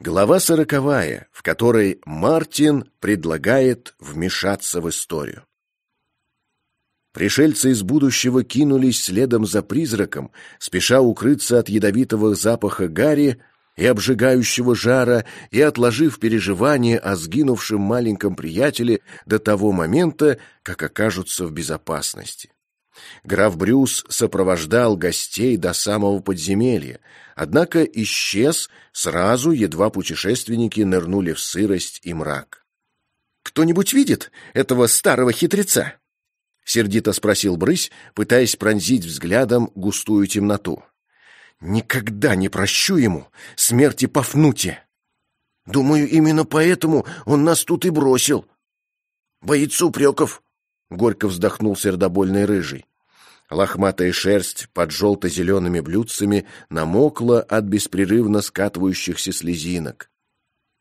Глава сороковая, в которой Мартин предлагает вмешаться в историю. Пришельцы из будущего кинулись следом за призраком, спеша укрыться от ядовитого запаха гари и обжигающего жара, и отложив переживания о сгинувшем маленьком приятеле до того момента, как окажутся в безопасности. Граф Брюс сопровождал гостей до самого подземелья, однако исчез сразу, едва путешественники нырнули в сырость и мрак. «Кто-нибудь видит этого старого хитреца?» — сердито спросил Брысь, пытаясь пронзить взглядом густую темноту. «Никогда не прощу ему смерти Пафнутия. Думаю, именно поэтому он нас тут и бросил. Боится упреков», — горько вздохнул сердобольный рыжий. Лохматая шерсть под желто-зелеными блюдцами намокла от беспрерывно скатывающихся слезинок.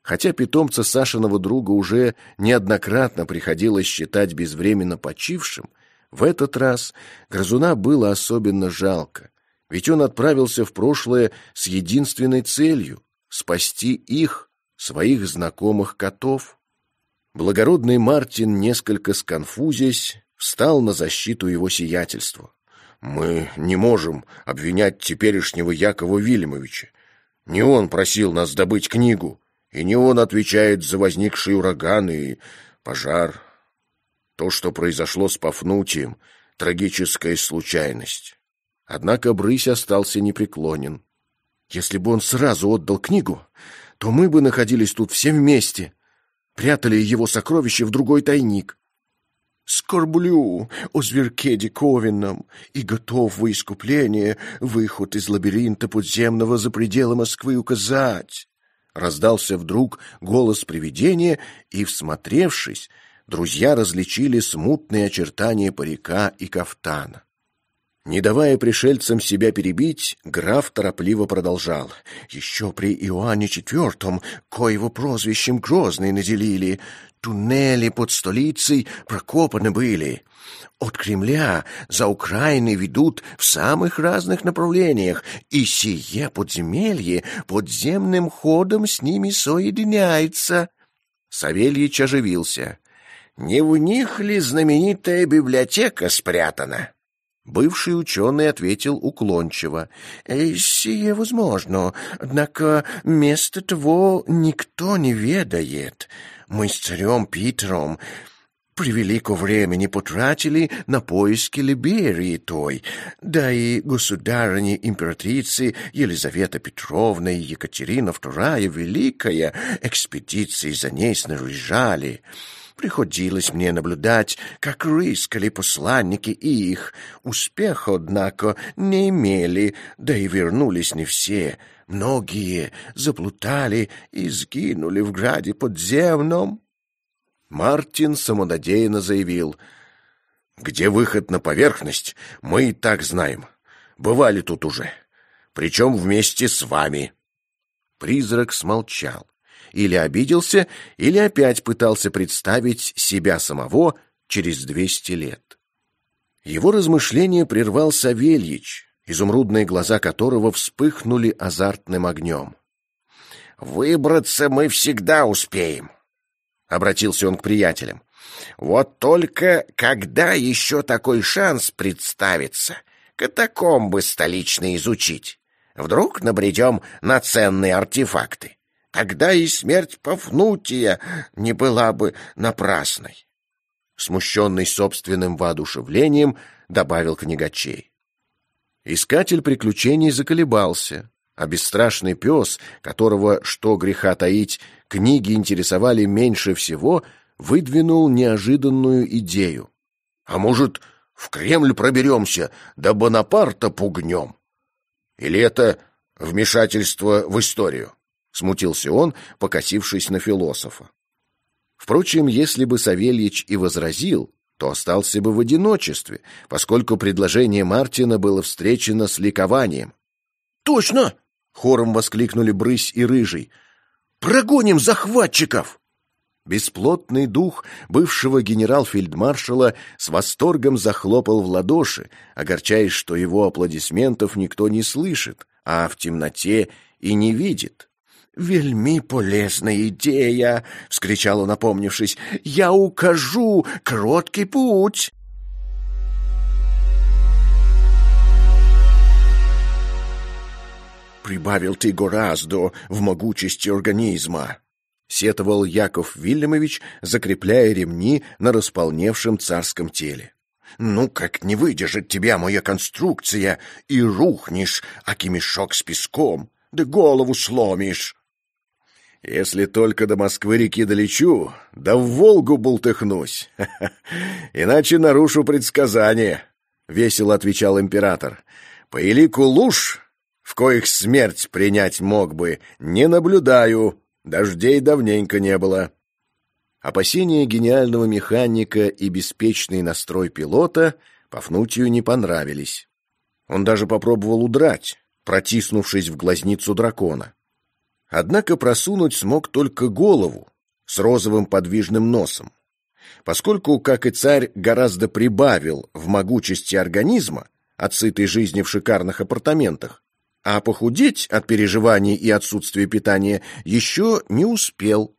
Хотя питомца Сашиного друга уже неоднократно приходилось считать безвременно почившим, в этот раз грызуна было особенно жалко, ведь он отправился в прошлое с единственной целью — спасти их, своих знакомых котов. Благородный Мартин, несколько сконфузясь, встал на защиту его сиятельства. «Мы не можем обвинять теперешнего Якова Вильямовича. Не он просил нас добыть книгу, и не он отвечает за возникший ураган и пожар. То, что произошло с Пафнутием, трагическая случайность. Однако Брысь остался непреклонен. Если бы он сразу отдал книгу, то мы бы находились тут все вместе, прятали его сокровища в другой тайник. Скорблю о зверке диковинном и готов во искупление выход из лабиринта подземного за пределы Москвы указать. Раздался вдруг голос привидения, и, всмотревшись, друзья различили смутные очертания парика и кафтана. Не давая пришельцам себя перебить, граф торопливо продолжал. «Еще при Иоанне IV, коего прозвищем Грозный наделили, туннели под столицей прокопаны были. От Кремля за Украиной ведут в самых разных направлениях, и сие подземелье подземным ходом с ними соединяется. Савельич оживился. «Не в них ли знаменитая библиотека спрятана?» Бывший ученый ответил уклончиво. «Э, «Сие возможно, однако место того никто не ведает. Мы с царем Питером превелико времени потратили на поиски Либерии той, да и государыни-императрицы Елизавета Петровна и Екатерина II Великая экспедиции за ней снаряжали». Приходилось мне наблюдать, как рыскали посланники их. Успеха, однако, не имели, да и вернулись не все. Многие заплутали и сгинули в граде подземном. Мартин самонадеянно заявил, «Где выход на поверхность, мы и так знаем. Бывали тут уже, причем вместе с вами». Призрак смолчал или обиделся, или опять пытался представить себя самого через двести лет. Его размышления прервал Савельич, изумрудные глаза которого вспыхнули азартным огнем. «Выбраться мы всегда успеем», — обратился он к приятелям. «Вот только когда еще такой шанс представится, катакомбы столичные изучить? Вдруг набредем на ценные артефакты?» Тогда и смерть Пафнутия не была бы напрасной. Смущенный собственным воодушевлением, добавил книгачей. Искатель приключений заколебался, а бесстрашный пес, которого, что греха таить, книги интересовали меньше всего, выдвинул неожиданную идею. «А может, в Кремль проберемся, да Бонапарта пугнем? Или это вмешательство в историю?» Смутился он, покосившись на философа. Впрочем, если бы Савельич и возразил, то остался бы в одиночестве, поскольку предложение Мартина было встречено с ликованием. «Точно!» — хором воскликнули Брысь и Рыжий. «Прогоним захватчиков!» Бесплотный дух бывшего генерал-фельдмаршала с восторгом захлопал в ладоши, огорчаясь, что его аплодисментов никто не слышит, а в темноте и не видит. «Вельми полезная идея!» — вскричал он, напомнившись. «Я укажу короткий путь!» «Прибавил ты гораздо в могучести организма!» — сетовал Яков Вильямович, закрепляя ремни на располневшем царском теле. «Ну, как не выдержит тебя моя конструкция, и рухнешь, аки мешок с песком, да голову сломишь!» Если только до Москвы-реки долечу, да в Волгу бултыхнусь. Иначе нарушу предсказание, — весело отвечал император. По элику луж, в коих смерть принять мог бы, не наблюдаю. Дождей давненько не было. Опасения гениального механика и беспечный настрой пилота Пафнутию не понравились. Он даже попробовал удрать, протиснувшись в глазницу дракона. Однако просунуть смог только голову с розовым подвижным носом. Поскольку, как и царь, гораздо прибавил в могучести организма от сытой жизни в шикарных апартаментах, а похудеть от переживаний и отсутствия питания еще не успел.